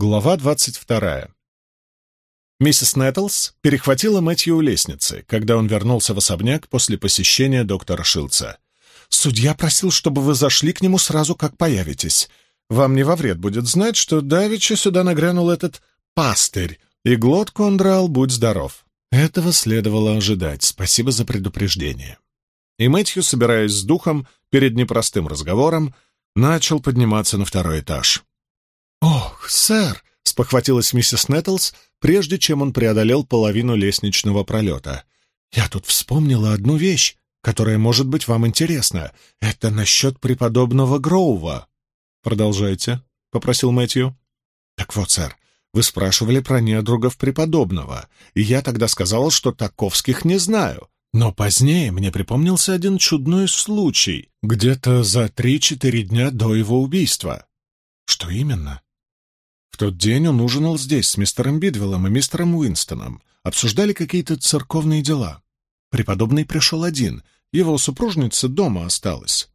Глава двадцать вторая. Миссис Нэттлс перехватила Мэтью у лестницы, когда он вернулся в особняк после посещения доктора Шилца. «Судья просил, чтобы вы зашли к нему сразу, как появитесь. Вам не во вред будет знать, что давеча сюда нагрянул этот пастырь, и глотку он драл, будь здоров». Этого следовало ожидать, спасибо за предупреждение. И Мэтью, собираясь с духом перед непростым разговором, начал подниматься на второй этаж. «Ох, сэр!» — спохватилась миссис Нэттлс, прежде чем он преодолел половину лестничного пролета. «Я тут вспомнила одну вещь, которая может быть вам интересна. Это насчет преподобного Гроува». «Продолжайте», — попросил Мэтью. «Так вот, сэр, вы спрашивали про недругов преподобного, и я тогда сказал, что таковских не знаю. Но позднее мне припомнился один чудной случай, где-то за три-четыре дня до его убийства. Что именно? В тот день он ужинал здесь с мистером Бидвеллом и мистером Уинстоном, обсуждали какие-то церковные дела. Преподобный пришел один, его супружница дома осталась.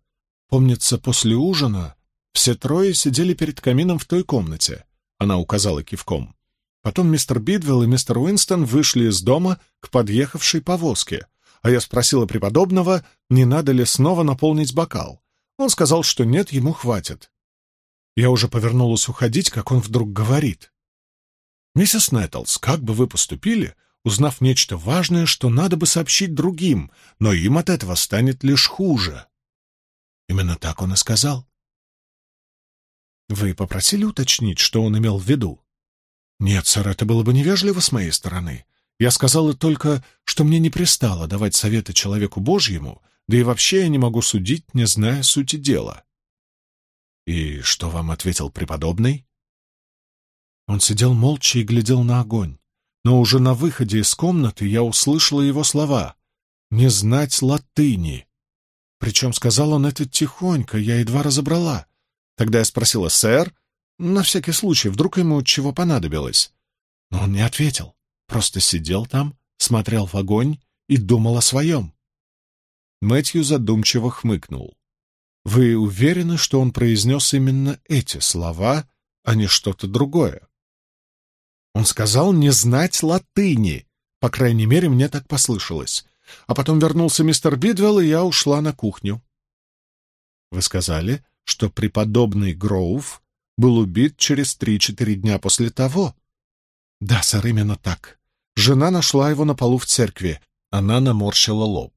Помнится, после ужина все трое сидели перед камином в той комнате. Она указала кивком. Потом мистер Бидвелл и мистер Уинстон вышли из дома к подъехавшей повозке, а я спросила преподобного, не надо ли снова наполнить бокал. Он сказал, что нет, ему хватит. Я уже повернулась уходить, как он вдруг говорит. «Миссис Нэттлс, как бы вы поступили, узнав нечто важное, что надо бы сообщить другим, но им от этого станет лишь хуже?» Именно так он и сказал. «Вы попросили уточнить, что он имел в виду?» «Нет, сэр, это было бы невежливо с моей стороны. Я сказала только, что мне не пристало давать советы человеку Божьему, да и вообще я не могу судить, не зная сути дела». «И что вам ответил преподобный?» Он сидел молча и глядел на огонь. Но уже на выходе из комнаты я услышала его слова «не знать латыни». Причем сказал он это тихонько, я едва разобрала. Тогда я спросила «сэр», на всякий случай, вдруг ему чего понадобилось. Но он не ответил, просто сидел там, смотрел в огонь и думал о своем. Мэтью задумчиво хмыкнул. Вы уверены, что он произнес именно эти слова, а не что-то другое? Он сказал не знать латыни. По крайней мере, мне так послышалось. А потом вернулся мистер Бидвелл, и я ушла на кухню. Вы сказали, что преподобный Гроув был убит через три-четыре дня после того? Да, сэр, именно так. Жена нашла его на полу в церкви. Она наморщила лоб.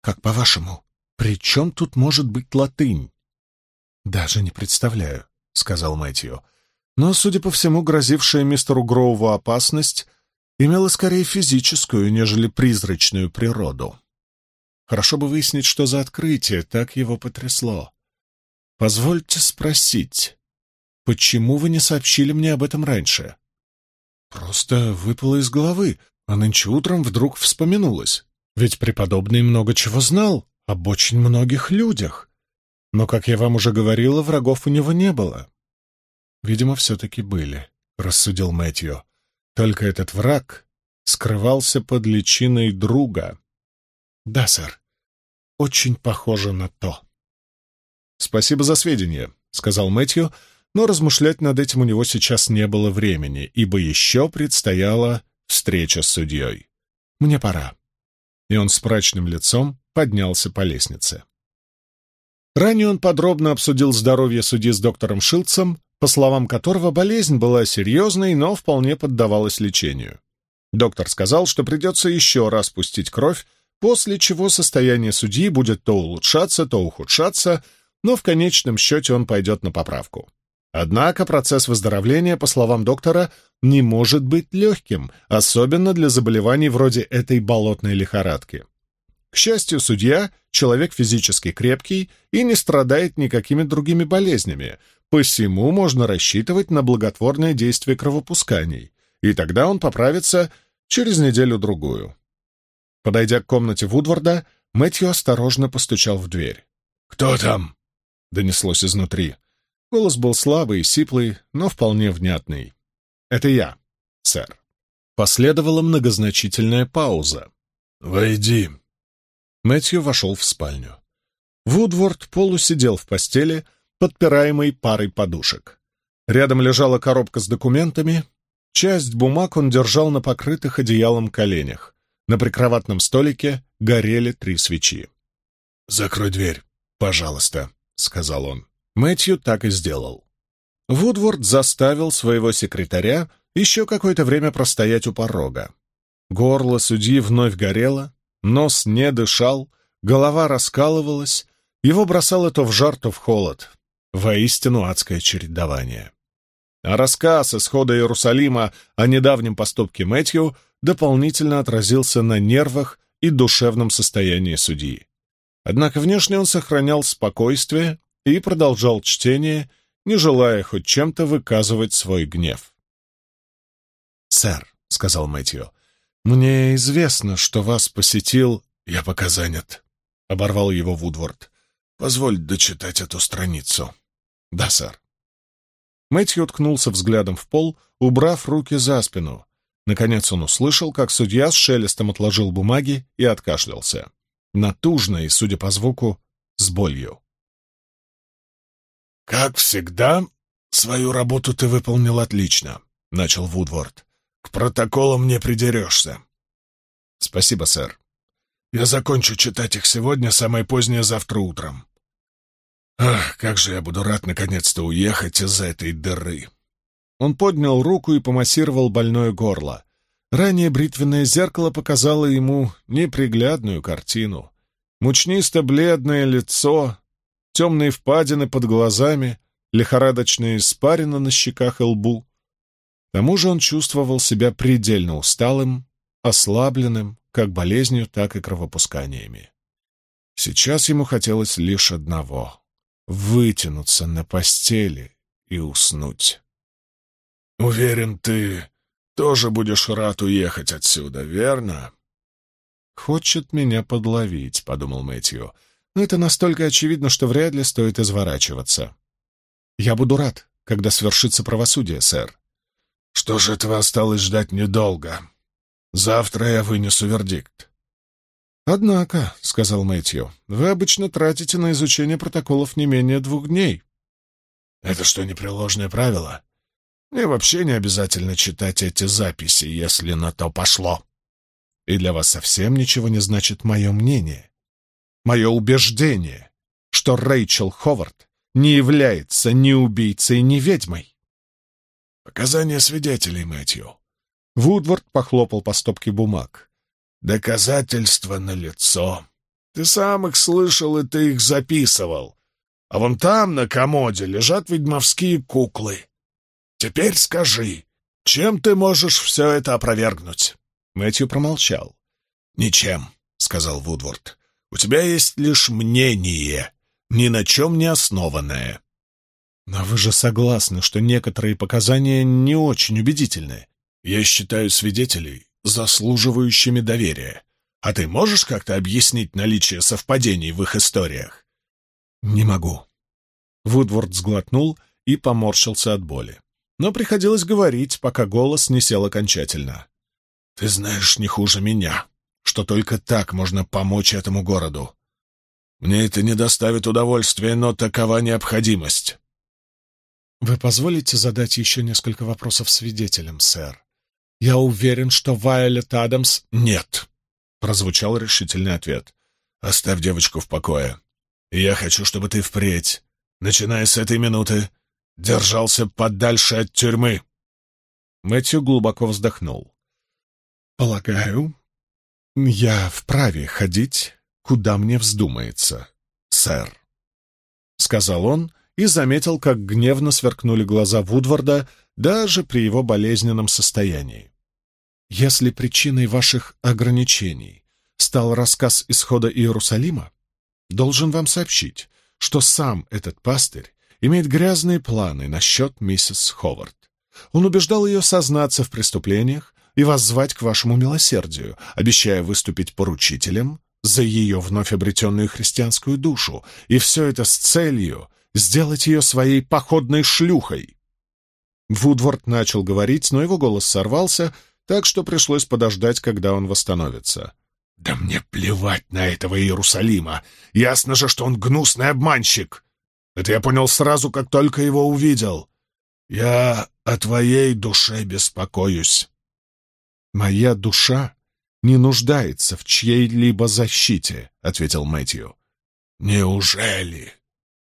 Как по-вашему, «При чем тут может быть латынь?» «Даже не представляю», — сказал Мэтью. Но, судя по всему, грозившая мистеру Гроуву опасность имела скорее физическую, нежели призрачную природу. Хорошо бы выяснить, что за открытие так его потрясло. Позвольте спросить, почему вы не сообщили мне об этом раньше? Просто выпало из головы, а нынче утром вдруг вспоминулось. Ведь преподобный много чего знал об очень многих людях. Но, как я вам уже говорила, врагов у него не было. Видимо, все-таки были, — рассудил Мэтью. Только этот враг скрывался под личиной друга. Да, сэр, очень похоже на то. Спасибо за сведения, — сказал Мэтью, но размышлять над этим у него сейчас не было времени, ибо еще предстояла встреча с судьей. Мне пора. И он с прачным лицом поднялся по лестнице. Ранее он подробно обсудил здоровье судьи с доктором Шилцем, по словам которого болезнь была серьезной, но вполне поддавалась лечению. Доктор сказал, что придется еще раз пустить кровь, после чего состояние судьи будет то улучшаться, то ухудшаться, но в конечном счете он пойдет на поправку. Однако процесс выздоровления, по словам доктора, не может быть легким, особенно для заболеваний вроде этой болотной лихорадки. К счастью, судья — человек физически крепкий и не страдает никакими другими болезнями, посему можно рассчитывать на благотворное действие кровопусканий, и тогда он поправится через неделю-другую. Подойдя к комнате Вудварда, Мэтью осторожно постучал в дверь. «Кто там?» — донеслось изнутри. Голос был слабый, сиплый, но вполне внятный. «Это я, сэр». Последовала многозначительная пауза. «Войди», Мэтью вошел в спальню. Вудворд полусидел в постели, подпираемый парой подушек. Рядом лежала коробка с документами. Часть бумаг он держал на покрытых одеялом коленях. На прикроватном столике горели три свечи. «Закрой дверь, пожалуйста», — сказал он. Мэтью так и сделал. Вудворд заставил своего секретаря еще какое-то время простоять у порога. Горло судьи вновь горело, нос не дышал, голова раскалывалась, его бросало то в жар, то в холод. Воистину адское чередование. А рассказ исхода Иерусалима о недавнем поступке Мэтью дополнительно отразился на нервах и душевном состоянии судьи. Однако внешне он сохранял спокойствие и продолжал чтение, не желая хоть чем-то выказывать свой гнев. «Сэр», — сказал Мэтью, — «мне известно, что вас посетил...» «Я пока занят», — оборвал его Вудворд. «Позволь дочитать эту страницу». «Да, сэр». Мэтью уткнулся взглядом в пол, убрав руки за спину. Наконец он услышал, как судья с шелестом отложил бумаги и откашлялся. Натужно и, судя по звуку, с болью. «Как всегда, свою работу ты выполнил отлично», — начал Вудворд. «К протоколам не придерешься». «Спасибо, сэр». «Я закончу читать их сегодня, самое позднее завтра утром. Ах, как же я буду рад наконец-то уехать из этой дыры!» Он поднял руку и помассировал больное горло. Ранее бритвенное зеркало показало ему неприглядную картину. Мучнисто-бледное лицо, темные впадины под глазами, лихорадочные испарина на щеках и лбу. К тому же он чувствовал себя предельно усталым, ослабленным, как болезнью, так и кровопусканиями. Сейчас ему хотелось лишь одного вытянуться на постели и уснуть. «Уверен, ты тоже будешь рад уехать отсюда, верно?» «Хочет меня подловить», — подумал Мэтью. «Но это настолько очевидно, что вряд ли стоит изворачиваться. Я буду рад, когда свершится правосудие, сэр». «Что ж, этого осталось ждать недолго. Завтра я вынесу вердикт. «Однако», — сказал Мэтью, — «вы обычно тратите на изучение протоколов не менее двух дней». «Это что, непреложное правило? Мне вообще не обязательно читать эти записи, если на то пошло». «И для вас совсем ничего не значит мое мнение, мое убеждение, что Рэйчел Ховард не является ни убийцей, ни ведьмой». «Показания свидетелей, Мэтью». Вудвард похлопал по стопке бумаг. Доказательства налицо. Ты сам их слышал, и ты их записывал. А вон там, на комоде, лежат ведьмовские куклы. Теперь скажи, чем ты можешь все это опровергнуть?» Мэтью промолчал. «Ничем», — сказал Вудворд. «У тебя есть лишь мнение, ни на чем не основанное». «Но вы же согласны, что некоторые показания не очень убедительны?» «Я считаю свидетелей заслуживающими доверия. А ты можешь как-то объяснить наличие совпадений в их историях? Не могу. Вудворд сглотнул и поморщился от боли. Но приходилось говорить, пока голос не сел окончательно. Ты знаешь не хуже меня, что только так можно помочь этому городу. Мне это не доставит удовольствия, но такова необходимость. Вы позволите задать еще несколько вопросов свидетелям, сэр? «Я уверен, что Вайолет Адамс...» «Нет», — прозвучал решительный ответ. «Оставь девочку в покое. я хочу, чтобы ты впредь, начиная с этой минуты, держался подальше от тюрьмы». Мэтью глубоко вздохнул. «Полагаю, я вправе ходить, куда мне вздумается, сэр», — сказал он и заметил, как гневно сверкнули глаза Вудварда, даже при его болезненном состоянии. Если причиной ваших ограничений стал рассказ исхода Иерусалима, должен вам сообщить, что сам этот пастырь имеет грязные планы насчет миссис Ховард. Он убеждал ее сознаться в преступлениях и воззвать к вашему милосердию, обещая выступить поручителем за ее вновь обретенную христианскую душу, и все это с целью сделать ее своей походной шлюхой. Вудворд начал говорить, но его голос сорвался, так что пришлось подождать, когда он восстановится. «Да мне плевать на этого Иерусалима! Ясно же, что он гнусный обманщик! Это я понял сразу, как только его увидел. Я о твоей душе беспокоюсь. Моя душа не нуждается в чьей-либо защите, ответил Мэтью. Неужели?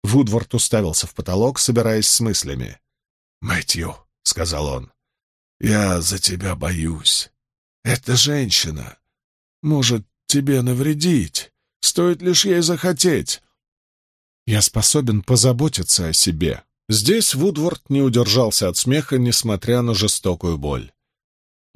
Вудворд уставился в потолок, собираясь с мыслями. «Мэтью», — сказал он, — «я за тебя боюсь. Эта женщина может тебе навредить, стоит лишь ей захотеть». «Я способен позаботиться о себе». Здесь Вудворд не удержался от смеха, несмотря на жестокую боль.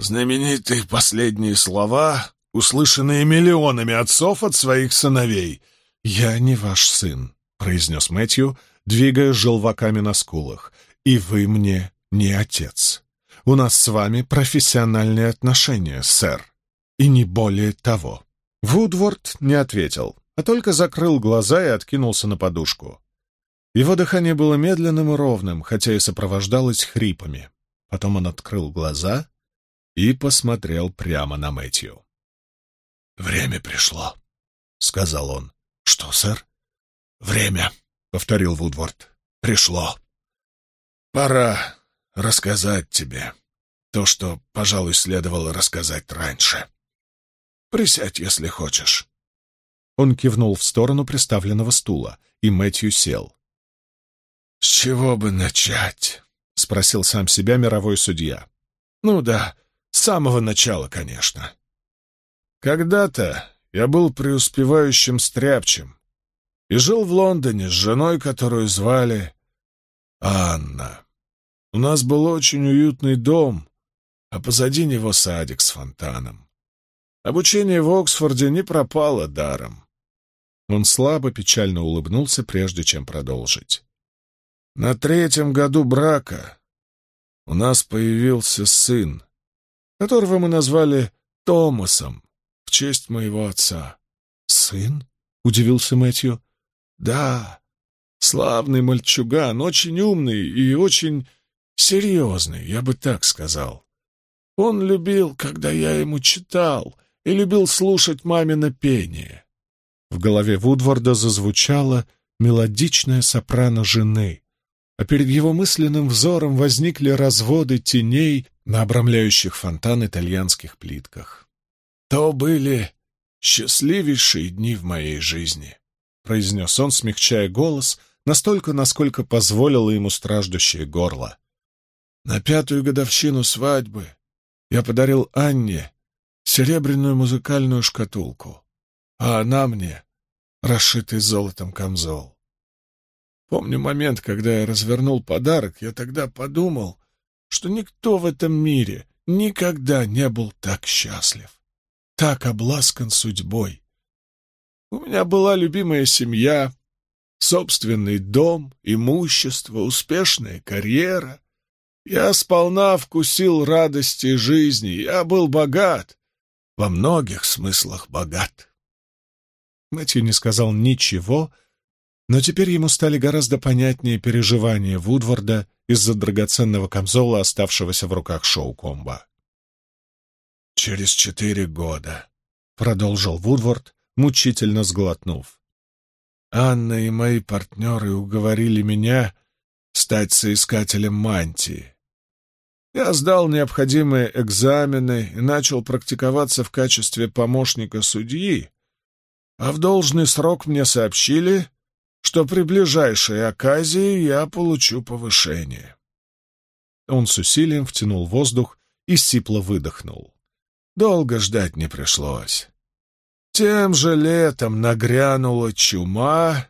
«Знаменитые последние слова, услышанные миллионами отцов от своих сыновей». «Я не ваш сын», — произнес Мэтью, двигая желваками на скулах и вы мне не отец. У нас с вами профессиональные отношения, сэр, и не более того». Вудворд не ответил, а только закрыл глаза и откинулся на подушку. Его дыхание было медленным и ровным, хотя и сопровождалось хрипами. Потом он открыл глаза и посмотрел прямо на Мэтью. «Время пришло», — сказал он. «Что, сэр?» «Время», — повторил Вудворд. «Пришло». Пора рассказать тебе то, что, пожалуй, следовало рассказать раньше. Присядь, если хочешь. Он кивнул в сторону приставленного стула, и Мэтью сел. «С чего бы начать?» — спросил сам себя мировой судья. «Ну да, с самого начала, конечно. Когда-то я был преуспевающим стряпчем и жил в Лондоне с женой, которую звали Анна. У нас был очень уютный дом, а позади него садик с фонтаном. Обучение в Оксфорде не пропало даром. Он слабо, печально улыбнулся, прежде чем продолжить. На третьем году брака у нас появился сын, которого мы назвали Томасом в честь моего отца. «Сын?» — удивился Мэтью. «Да, Славный мальчуган, очень умный и очень серьезный, я бы так сказал. Он любил, когда я ему читал, и любил слушать мамино пение. В голове Вудварда зазвучала мелодичная сопрано жены, а перед его мысленным взором возникли разводы теней на обрамляющих фонтан итальянских плитках. То были счастливейшие дни в моей жизни, — произнес он, смягчая голос — настолько, насколько позволило ему страждущее горло. На пятую годовщину свадьбы я подарил Анне серебряную музыкальную шкатулку, а она мне расшитый золотом камзол. Помню момент, когда я развернул подарок, я тогда подумал, что никто в этом мире никогда не был так счастлив, так обласкан судьбой. У меня была любимая семья, собственный дом, имущество, успешная карьера. Я сполна вкусил радости жизни, я был богат, во многих смыслах богат. Мэтью не сказал ничего, но теперь ему стали гораздо понятнее переживания Вудварда из-за драгоценного камзола, оставшегося в руках Шоу-Комба. «Через четыре года», — продолжил Вудвард, мучительно сглотнув, Анна и мои партнеры уговорили меня стать соискателем мантии. Я сдал необходимые экзамены и начал практиковаться в качестве помощника судьи, а в должный срок мне сообщили, что при ближайшей оказии я получу повышение. Он с усилием втянул воздух и сипло выдохнул. Долго ждать не пришлось. Тем же летом нагрянула чума,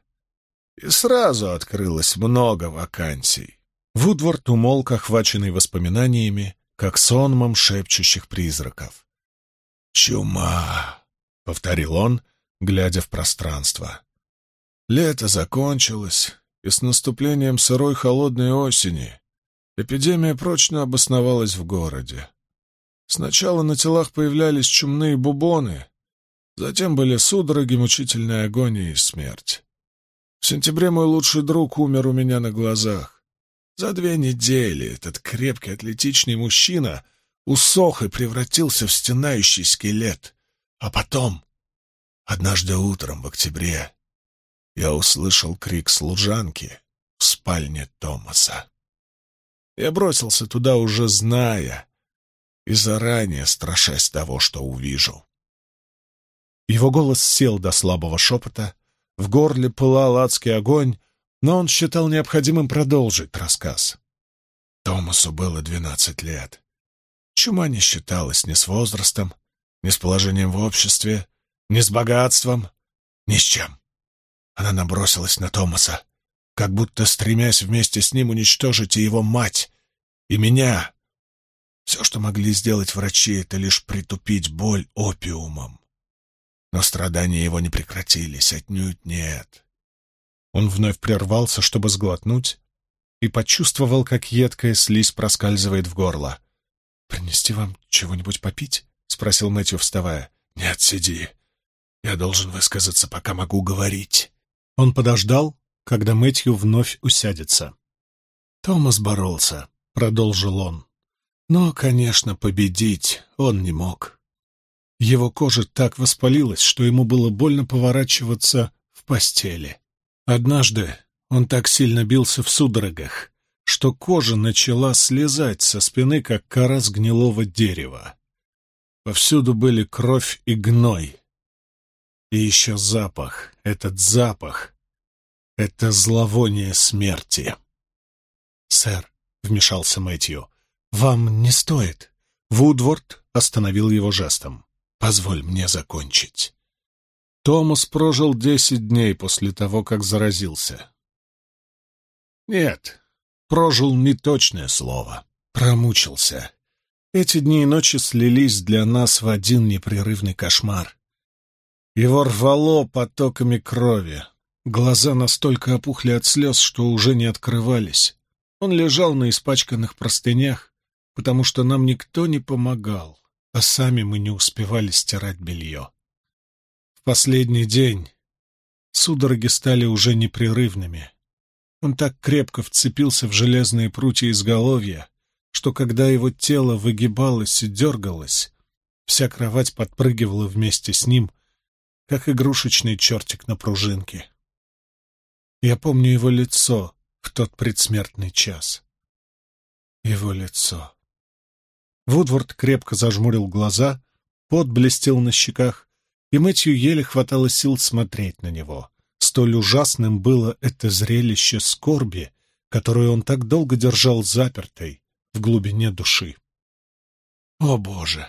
и сразу открылось много вакансий. Вудворд умолк, охваченный воспоминаниями, как сонмом шепчущих призраков. «Чума!» — повторил он, глядя в пространство. Лето закончилось, и с наступлением сырой холодной осени эпидемия прочно обосновалась в городе. Сначала на телах появлялись чумные бубоны, Затем были судороги, мучительная агония и смерть. В сентябре мой лучший друг умер у меня на глазах. За две недели этот крепкий атлетичный мужчина усох и превратился в стенающий скелет. А потом, однажды утром в октябре, я услышал крик служанки в спальне Томаса. Я бросился туда, уже зная и заранее страшась того, что увижу. Его голос сел до слабого шепота, в горле пылал адский огонь, но он считал необходимым продолжить рассказ. Томасу было двенадцать лет. Чума не считалась ни с возрастом, ни с положением в обществе, ни с богатством, ни с чем. Она набросилась на Томаса, как будто стремясь вместе с ним уничтожить и его мать, и меня. Все, что могли сделать врачи, это лишь притупить боль опиумом. Но страдания его не прекратились, отнюдь нет. Он вновь прервался, чтобы сглотнуть, и почувствовал, как едкая слизь проскальзывает в горло. «Принести вам чего-нибудь попить?» — спросил Мэтью, вставая. «Нет, сиди. Я должен высказаться, пока могу говорить». Он подождал, когда Мэтью вновь усядется. «Томас боролся», — продолжил он. «Но, конечно, победить он не мог. Его кожа так воспалилась, что ему было больно поворачиваться в постели. Однажды он так сильно бился в судорогах, что кожа начала слезать со спины, как кора с гнилого дерева. Повсюду были кровь и гной. И еще запах, этот запах, это зловоние смерти. «Сэр», — вмешался Мэтью, — «вам не стоит». Вудворд остановил его жестом. «Позволь мне закончить». Томас прожил десять дней после того, как заразился. Нет, прожил неточное слово. Промучился. Эти дни и ночи слились для нас в один непрерывный кошмар. Его рвало потоками крови. Глаза настолько опухли от слез, что уже не открывались. Он лежал на испачканных простынях, потому что нам никто не помогал, а сами мы не успевали стирать белье. В последний день судороги стали уже непрерывными. Он так крепко вцепился в железные прутья изголовья, что когда его тело выгибалось и дергалось, вся кровать подпрыгивала вместе с ним, как игрушечный чертик на пружинке. Я помню его лицо в тот предсмертный час. Его лицо. Вудворд крепко зажмурил глаза, пот блестел на щеках, и Мэтью еле хватало сил смотреть на него. Столь ужасным было это зрелище скорби, которую он так долго держал запертой в глубине души. «О, Боже!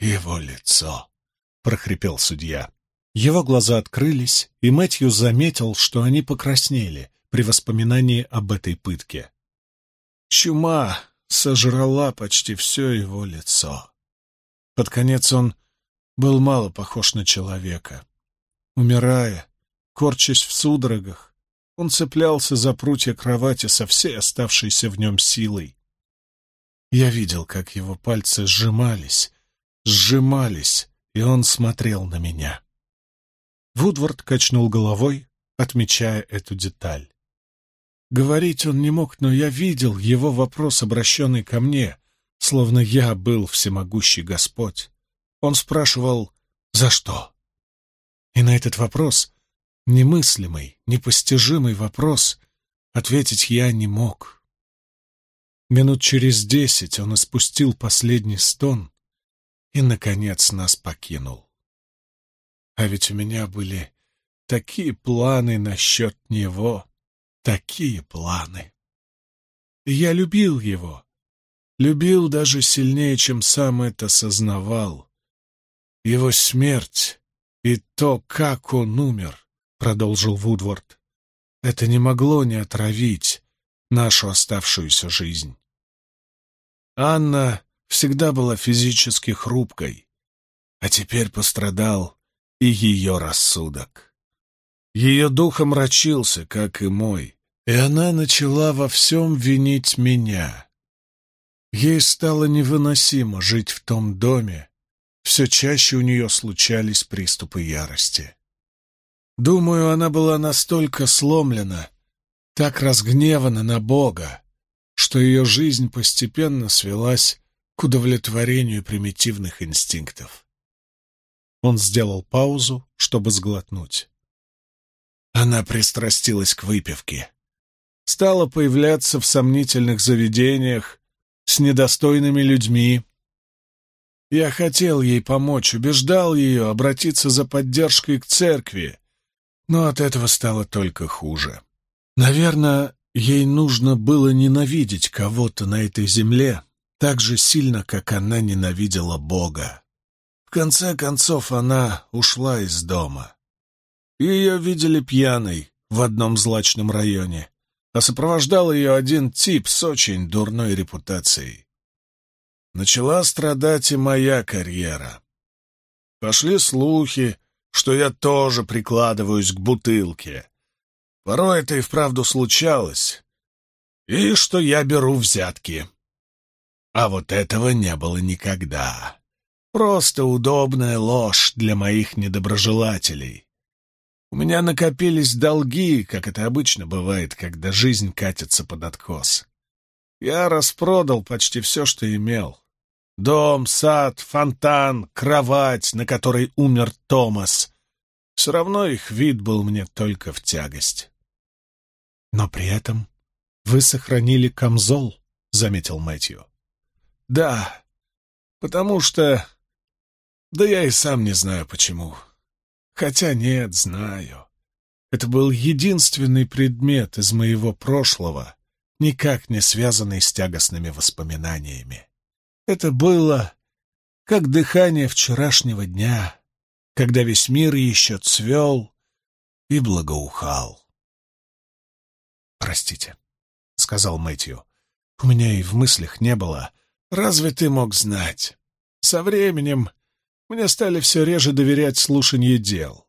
Его лицо!» — прохрипел судья. Его глаза открылись, и Мэтью заметил, что они покраснели при воспоминании об этой пытке. Чума сожрала почти все его лицо. Под конец он был мало похож на человека. Умирая, корчась в судорогах, он цеплялся за прутья кровати со всей оставшейся в нем силой. Я видел, как его пальцы сжимались, сжимались, и он смотрел на меня. Вудвард качнул головой, отмечая эту деталь. Говорить он не мог, но я видел его вопрос, обращенный ко мне, словно я был всемогущий Господь. Он спрашивал «За что?». И на этот вопрос, немыслимый, непостижимый вопрос, ответить я не мог. Минут через десять он испустил последний стон и, наконец, нас покинул. А ведь у меня были такие планы насчет него, такие планы. И я любил его, любил даже сильнее, чем сам это сознавал. Его смерть и то, как он умер, — продолжил Вудворд, — это не могло не отравить нашу оставшуюся жизнь. Анна всегда была физически хрупкой, а теперь пострадал и ее рассудок. Ее дух омрачился, как и мой, и она начала во всем винить меня. Ей стало невыносимо жить в том доме, все чаще у нее случались приступы ярости. Думаю, она была настолько сломлена, так разгневана на Бога, что ее жизнь постепенно свелась к удовлетворению примитивных инстинктов. Он сделал паузу, чтобы сглотнуть. Она пристрастилась к выпивке. стала появляться в сомнительных заведениях с недостойными людьми. Я хотел ей помочь, убеждал ее обратиться за поддержкой к церкви, но от этого стало только хуже. Наверное, ей нужно было ненавидеть кого-то на этой земле так же сильно, как она ненавидела Бога. В конце концов, она ушла из дома. Ее видели пьяной в одном злачном районе, а сопровождал ее один тип с очень дурной репутацией. Начала страдать и моя карьера. Пошли слухи, что я тоже прикладываюсь к бутылке. Порой это и вправду случалось. И что я беру взятки. А вот этого не было никогда. Просто удобная ложь для моих недоброжелателей. У меня накопились долги, как это обычно бывает, когда жизнь катится под откос. Я распродал почти все, что имел. Дом, сад, фонтан, кровать, на которой умер Томас. Все равно их вид был мне только в тягость. «Но при этом вы сохранили камзол», — заметил Мэтью. «Да, потому что... Да я и сам не знаю, почему. Хотя нет, знаю. Это был единственный предмет из моего прошлого, никак не связанный с тягостными воспоминаниями. Это было как дыхание вчерашнего дня, когда весь мир еще цвел и благоухал. «Простите», — сказал Мэтью, — «у меня и в мыслях не было. Разве ты мог знать? Со временем мне стали все реже доверять слушанию дел.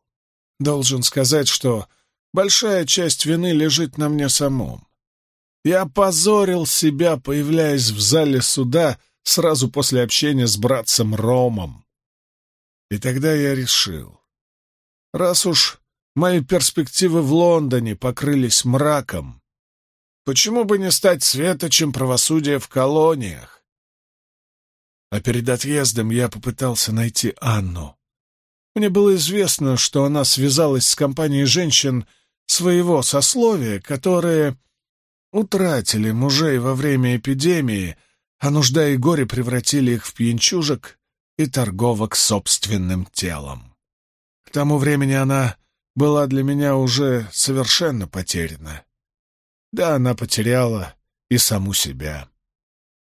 Должен сказать, что большая часть вины лежит на мне самом. Я позорил себя, появляясь в зале суда сразу после общения с братцем Ромом. И тогда я решил, раз уж мои перспективы в Лондоне покрылись мраком, почему бы не стать светочем правосудия в колониях? А перед отъездом я попытался найти Анну. Мне было известно, что она связалась с компанией женщин своего сословия, которые утратили мужей во время эпидемии, а нужда и горе превратили их в пьянчужек и торговок собственным телом. К тому времени она была для меня уже совершенно потеряна. Да, она потеряла и саму себя.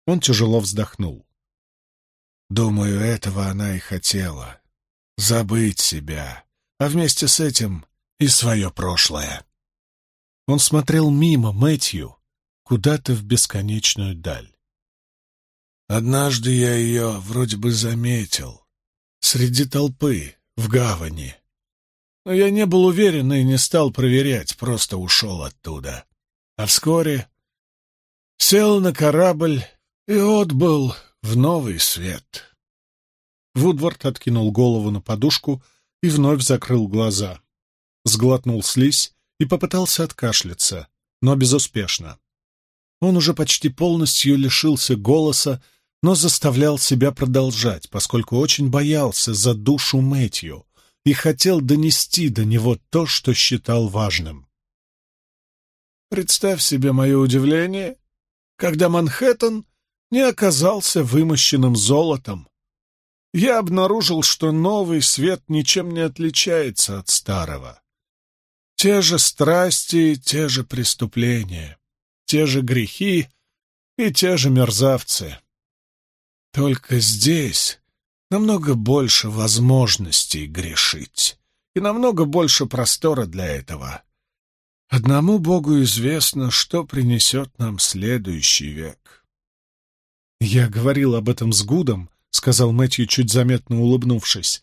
Он тяжело вздохнул. Думаю, этого она и хотела. Забыть себя, а вместе с этим и свое прошлое. Он смотрел мимо Мэтью, куда-то в бесконечную даль. Однажды я ее вроде бы заметил. Среди толпы, в гавани. Но я не был уверен и не стал проверять, просто ушел оттуда. А вскоре сел на корабль и отбыл в новый свет. Вудвард откинул голову на подушку и вновь закрыл глаза. Сглотнул слизь и попытался откашляться, но безуспешно. Он уже почти полностью лишился голоса, но заставлял себя продолжать, поскольку очень боялся за душу Мэтью и хотел донести до него то, что считал важным. Представь себе мое удивление, когда Манхэттен не оказался вымощенным золотом. Я обнаружил, что новый свет ничем не отличается от старого. Те же страсти, те же преступления, те же грехи и те же мерзавцы. Только здесь намного больше возможностей грешить и намного больше простора для этого. Одному Богу известно, что принесет нам следующий век. «Я говорил об этом с Гудом», — сказал Мэтью, чуть заметно улыбнувшись.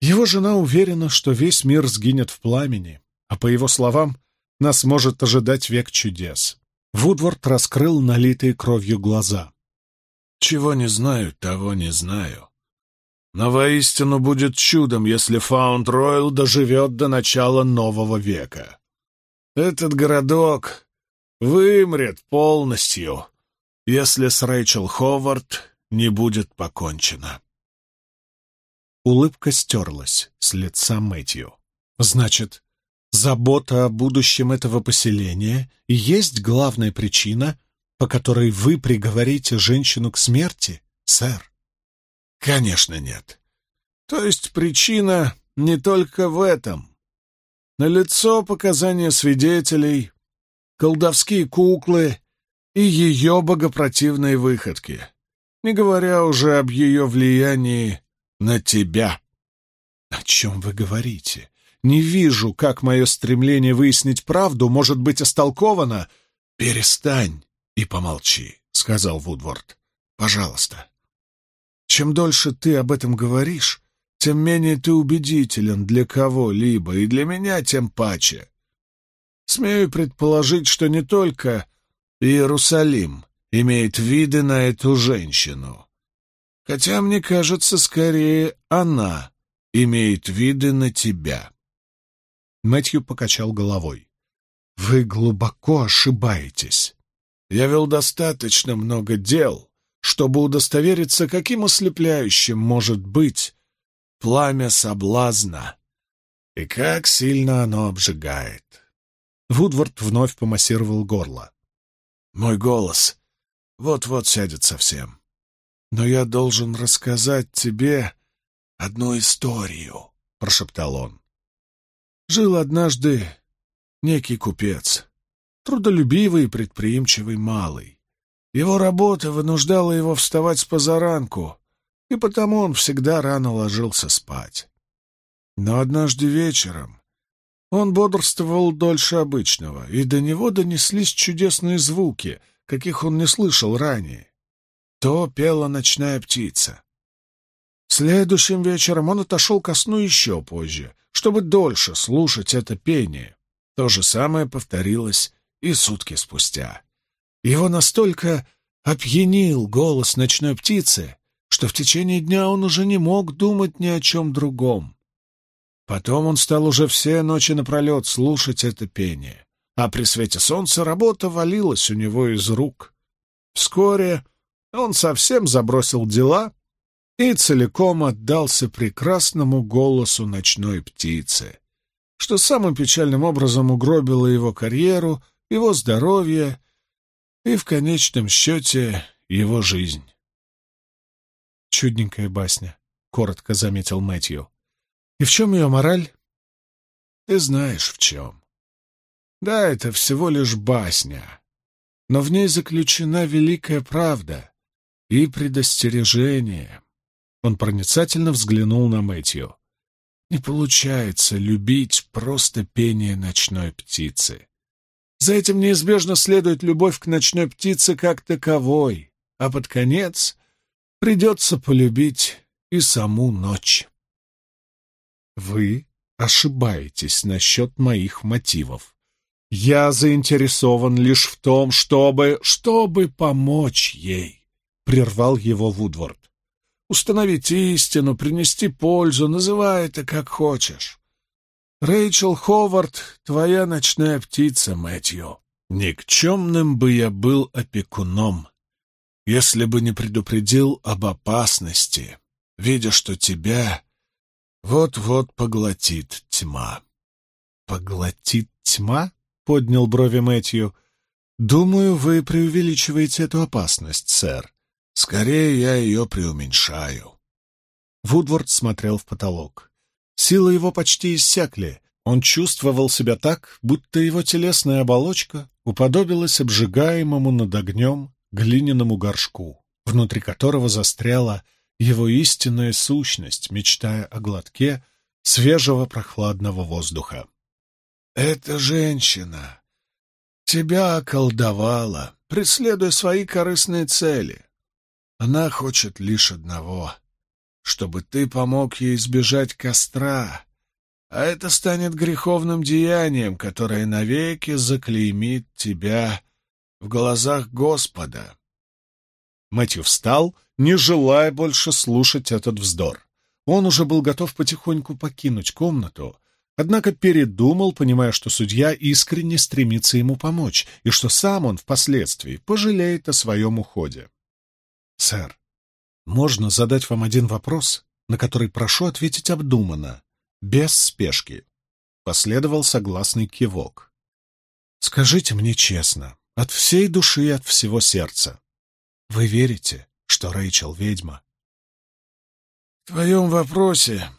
«Его жена уверена, что весь мир сгинет в пламени, а, по его словам, нас может ожидать век чудес». Вудворд раскрыл налитые кровью глаза. «Чего не знаю, того не знаю. Но воистину будет чудом, если Фаунд Ройл доживет до начала нового века. Этот городок вымрет полностью, если с Рэйчел Ховард не будет покончено. Улыбка стерлась с лица Мэтью. «Значит, Забота о будущем этого поселения есть главная причина, по которой вы приговорите женщину к смерти, сэр? Конечно, нет. То есть причина не только в этом. Налицо показания свидетелей, колдовские куклы и ее богопротивные выходки, не говоря уже об ее влиянии на тебя. О чем вы говорите? Не вижу, как мое стремление выяснить правду может быть истолковано. Перестань и помолчи, — сказал Вудворд. Пожалуйста. Чем дольше ты об этом говоришь, тем менее ты убедителен для кого-либо, и для меня тем паче. Смею предположить, что не только Иерусалим имеет виды на эту женщину, хотя, мне кажется, скорее она имеет виды на тебя. Мэтью покачал головой. «Вы глубоко ошибаетесь. Я вел достаточно много дел, чтобы удостовериться, каким ослепляющим может быть пламя соблазна и как сильно оно обжигает». Вудвард вновь помассировал горло. «Мой голос вот-вот сядет совсем. Но я должен рассказать тебе одну историю», — прошептал он. Жил однажды некий купец, трудолюбивый и предприимчивый малый. Его работа вынуждала его вставать с позаранку, и потому он всегда рано ложился спать. Но однажды вечером он бодрствовал дольше обычного, и до него донеслись чудесные звуки, каких он не слышал ранее. То пела ночная птица. Следующим вечером он отошел ко сну еще позже, чтобы дольше слушать это пение. То же самое повторилось и сутки спустя. Его настолько опьянил голос ночной птицы, что в течение дня он уже не мог думать ни о чем другом. Потом он стал уже все ночи напролет слушать это пение, а при свете солнца работа валилась у него из рук. Вскоре он совсем забросил дела и целиком отдался прекрасному голосу ночной птицы, что самым печальным образом угробило его карьеру, его здоровье и, в конечном счете, его жизнь. «Чудненькая басня», — коротко заметил Мэтью. «И в чем ее мораль?» «Ты знаешь, в чем. Да, это всего лишь басня, но в ней заключена великая правда и предостережение». Он проницательно взглянул на Мэтью. «Не получается любить просто пение ночной птицы. За этим неизбежно следует любовь к ночной птице как таковой, а под конец придется полюбить и саму ночь». «Вы ошибаетесь насчет моих мотивов. Я заинтересован лишь в том, чтобы... чтобы помочь ей», — прервал его Вудворд установить истину, принести пользу, называй это как хочешь. Рэйчел Ховард — твоя ночная птица, Мэтью. Никчемным бы я был опекуном, если бы не предупредил об опасности, видя, что тебя вот-вот поглотит тьма. «Поглотит тьма?» — поднял брови Мэтью. «Думаю, вы преувеличиваете эту опасность, сэр. Скорее я ее преуменьшаю. Вудворд смотрел в потолок. Силы его почти иссякли. Он чувствовал себя так, будто его телесная оболочка уподобилась обжигаемому над огнем глиняному горшку, внутри которого застряла его истинная сущность, мечтая о глотке свежего прохладного воздуха. «Эта женщина тебя околдовала, преследуя свои корыстные цели. Она хочет лишь одного — чтобы ты помог ей избежать костра, а это станет греховным деянием, которое навеки заклеймит тебя в глазах Господа. Мэтью встал, не желая больше слушать этот вздор. Он уже был готов потихоньку покинуть комнату, однако передумал, понимая, что судья искренне стремится ему помочь и что сам он впоследствии пожалеет о своем уходе. «Сэр, можно задать вам один вопрос, на который прошу ответить обдуманно, без спешки?» — последовал согласный кивок. «Скажите мне честно, от всей души и от всего сердца, вы верите, что Рэйчел ведьма?» «В твоем вопросе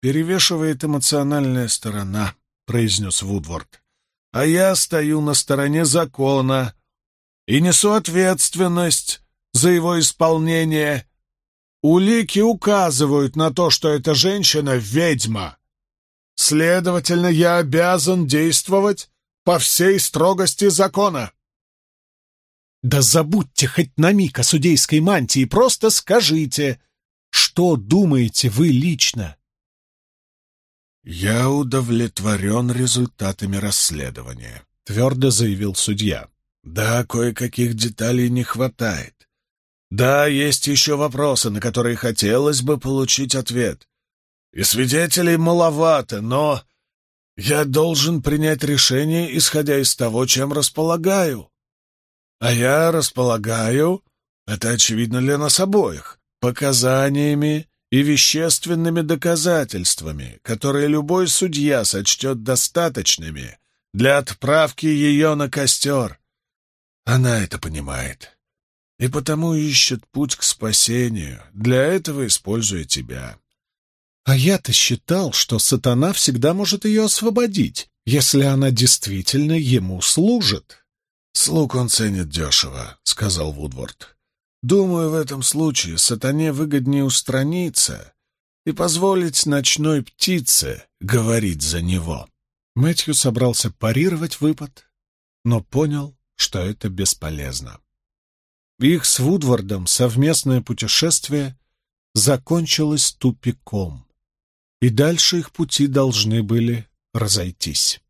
перевешивает эмоциональная сторона», — произнес Вудворд. «А я стою на стороне закона и несу ответственность за его исполнение. Улики указывают на то, что эта женщина — ведьма. Следовательно, я обязан действовать по всей строгости закона. Да забудьте хоть на миг о судейской мантии, просто скажите, что думаете вы лично? «Я удовлетворен результатами расследования», — твердо заявил судья. «Да, кое-каких деталей не хватает. Да, есть еще вопросы, на которые хотелось бы получить ответ. И свидетелей маловато, но я должен принять решение, исходя из того, чем располагаю. А я располагаю, это очевидно для нас обоих, показаниями и вещественными доказательствами, которые любой судья сочтет достаточными для отправки ее на костер. Она это понимает и потому ищет путь к спасению, для этого используя тебя. А я-то считал, что сатана всегда может ее освободить, если она действительно ему служит. «Слуг он ценит дешево», — сказал Вудворд. «Думаю, в этом случае сатане выгоднее устраниться и позволить ночной птице говорить за него». Мэтью собрался парировать выпад, но понял, что это бесполезно. Их с Вудвардом совместное путешествие закончилось тупиком, и дальше их пути должны были разойтись.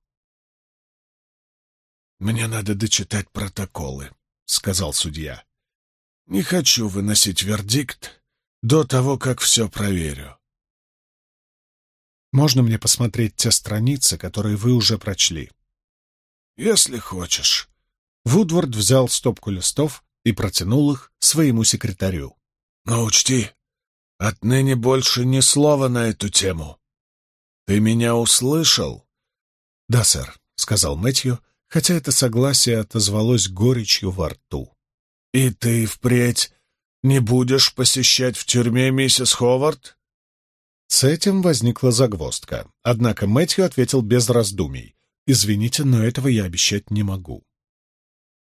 «Мне надо дочитать протоколы», — сказал судья. «Не хочу выносить вердикт до того, как все проверю». «Можно мне посмотреть те страницы, которые вы уже прочли?» «Если хочешь». Вудвард взял стопку листов, и протянул их своему секретарю. «Но учти, отныне больше ни слова на эту тему. Ты меня услышал?» «Да, сэр», — сказал Мэтью, хотя это согласие отозвалось горечью во рту. «И ты впредь не будешь посещать в тюрьме миссис Ховард?» С этим возникла загвоздка, однако Мэтью ответил без раздумий. «Извините, но этого я обещать не могу».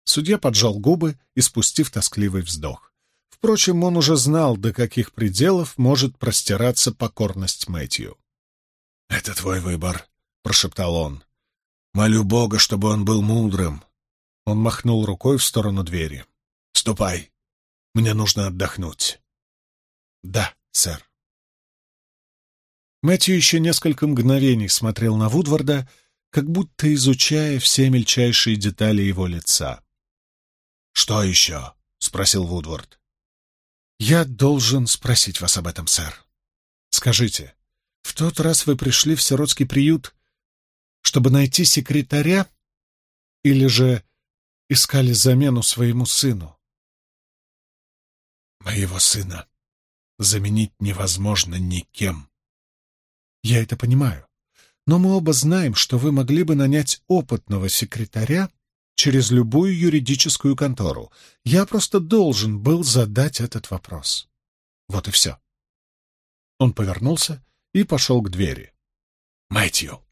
Судья поджал губы и спустив тоскливый вздох. Впрочем, он уже знал, до каких пределов может простираться покорность Мэтью. «Это твой выбор», — прошептал он. «Молю Бога, чтобы он был мудрым». Он махнул рукой в сторону двери. «Ступай. Мне нужно отдохнуть». «Да, сэр». Мэтью еще несколько мгновений смотрел на Вудварда, как будто изучая все мельчайшие детали его лица. «Что еще?» — спросил Вудворд. «Я должен спросить вас об этом, сэр. Скажите, в тот раз вы пришли в сиротский приют, чтобы найти секретаря или же искали замену своему сыну?» «Моего сына заменить невозможно никем». «Я это понимаю, но мы оба знаем, что вы могли бы нанять опытного секретаря через любую юридическую контору. Я просто должен был задать этот вопрос. Вот и все. Он повернулся и пошел к двери. «Мэтью!»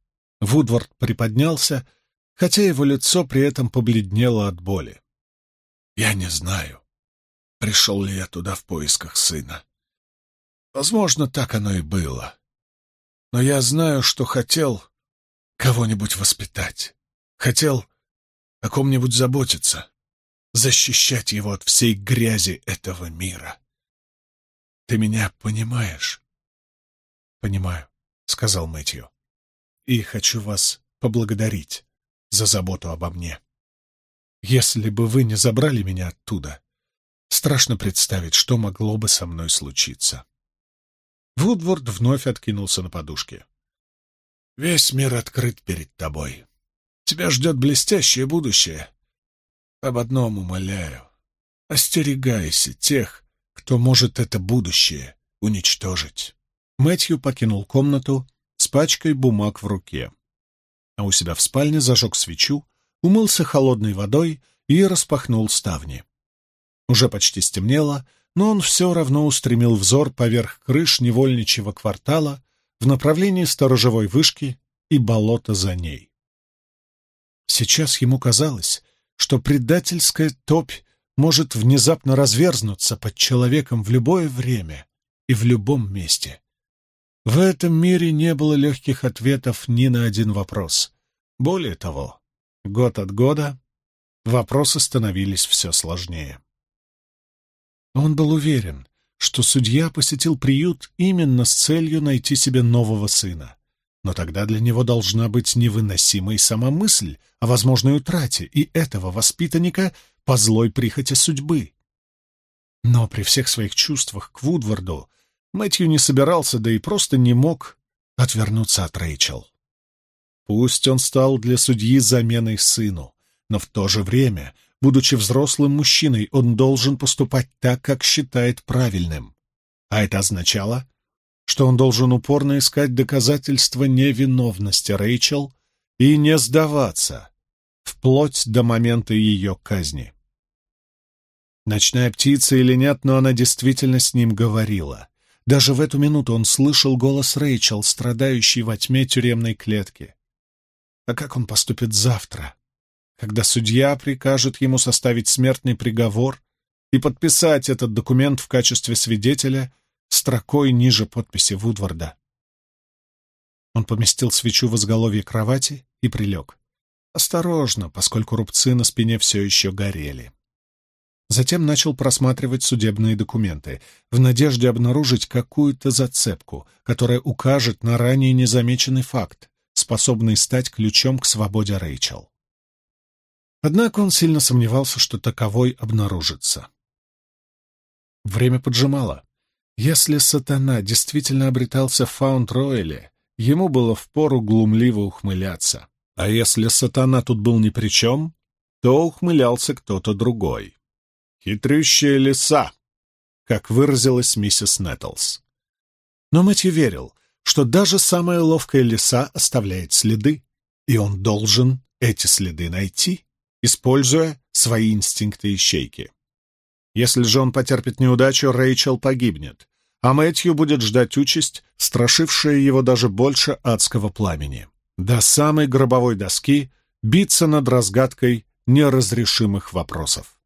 Вудвард приподнялся, хотя его лицо при этом побледнело от боли. «Я не знаю, пришел ли я туда в поисках сына. Возможно, так оно и было. Но я знаю, что хотел кого-нибудь воспитать. Хотел о ком-нибудь заботиться, защищать его от всей грязи этого мира. Ты меня понимаешь? Понимаю, сказал Мэтью. И хочу вас поблагодарить за заботу обо мне. Если бы вы не забрали меня оттуда, страшно представить, что могло бы со мной случиться. Вудворд вновь откинулся на подушке. «Весь мир открыт перед тобой. Тебя ждет блестящее будущее. Об одном умоляю. Остерегайся тех, кто может это будущее уничтожить. Мэтью покинул комнату пачкой бумаг в руке. а у себя в спальне зажег свечу, умылся холодной водой и распахнул ставни. Уже почти стемнело, но он все равно устремил взор поверх крыш невольничьего квартала в направлении сторожевой вышки и болота за ней. Сейчас ему казалось, что предательская топь может внезапно разверзнуться под человеком в любое время и в любом месте. В этом мире не было легких ответов ни на один вопрос. Более того, год от года вопросы становились все сложнее. Он был уверен, что судья посетил приют именно с целью найти себе нового сына. Но тогда для него должна быть невыносимой сама мысль о возможной утрате и этого воспитанника по злой прихоти судьбы. Но при всех своих чувствах к Вудварду Мэтью не собирался, да и просто не мог отвернуться от Рэйчел. Пусть он стал для судьи заменой сыну, но в то же время Будучи взрослым мужчиной, он должен поступать так, как считает правильным. А это означало, что он должен упорно искать доказательства невиновности Рэйчел и не сдаваться, вплоть до момента ее казни. Ночная птица или нет, но она действительно с ним говорила. Даже в эту минуту он слышал голос Рэйчел, страдающей во тьме тюремной клетки. А как он поступит завтра? когда судья прикажет ему составить смертный приговор и подписать этот документ в качестве свидетеля строкой ниже подписи Вудварда. Он поместил свечу в изголовье кровати и прилег. Осторожно, поскольку рубцы на спине все еще горели. Затем начал просматривать судебные документы, в надежде обнаружить какую-то зацепку, которая укажет на ранее незамеченный факт, способный стать ключом к свободе Рэйчел. Однако он сильно сомневался, что таковой обнаружится. Время поджимало. Если сатана действительно обретался в Фаунд-Ройле, ему было впору глумливо ухмыляться. А если сатана тут был ни при чем, то ухмылялся кто-то другой. «Хитрющая лиса», как выразилась миссис Нэттлс. Но Мэтью верил, что даже самая ловкая лиса оставляет следы, и он должен эти следы найти используя свои инстинкты ищейки. Если же он потерпит неудачу, Рэйчел погибнет, а Мэтью будет ждать участь, страшившая его даже больше адского пламени. До самой гробовой доски биться над разгадкой неразрешимых вопросов.